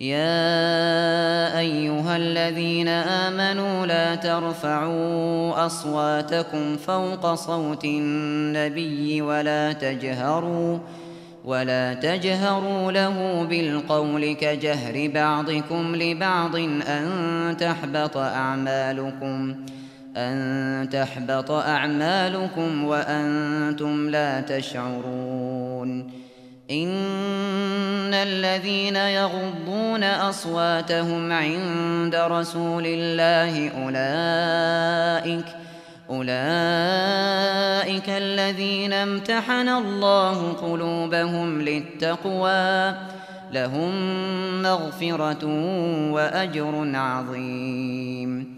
يا ايها الذين امنوا لا ترفعوا اصواتكم فوق صوت النبي ولا تجهروا ولا تجهروا له بالقول كجهر بعضكم لبعض ان تحبط اعمالكم ان تحبط اعمالكم وأنتم لا تشعرون ان الذين يغضون اصواتهم عند رسول الله اولئك اولئك الذين امتحن الله قلوبهم للتقوى لهم مغفرة واجر عظيم.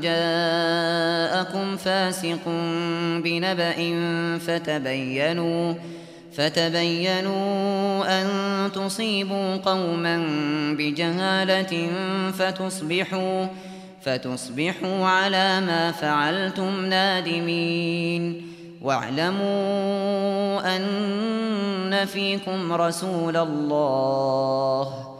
جاءكم فاسق بنبأ فتبينوا فتبينوا أن تصيبوا قوما بجهالة فتصبحوا فتصبحوا على ما فعلتم نادمين واعلموا أن فيكم رسول الله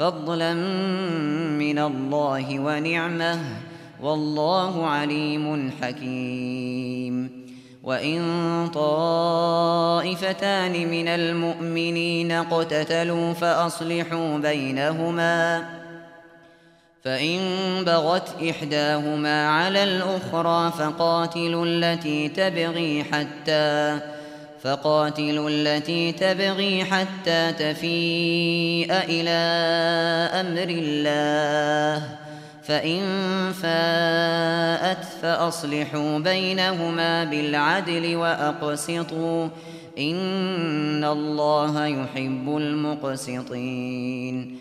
فضلا من الله ونعمه والله عليم حكيم. وإن طائفتان من المؤمنين اقتتلوا فأصلحوا بينهما. فإن بغت إحداهما على الأخرى فقاتلوا التي تبغي حتى تبغي فقاتلوا التي تبغي حتى تفيء إلى أمر الله. فإن فاءت فأصلحوا بينهما بالعدل وأقسطوا. إن الله يحب المقسطين.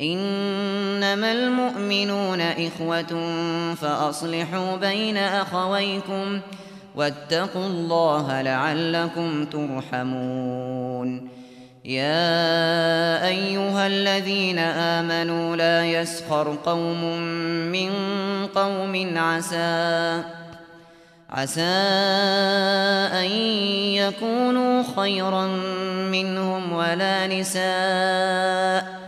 إنما المؤمنون إخوة فأصلحوا بين أخويكم. فأصلحوا واتقوا الله لعلكم ترحمون. يا أيها الذين آمنوا لا يسخر قوم من قوم عسى عسى أن يكونوا خيرا منهم ولا نساء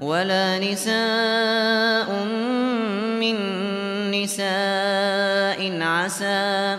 ولا نساء من نساء عسى.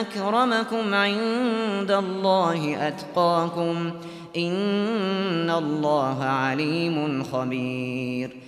أكرمكم عند الله أتقاكم إن الله عليم خبير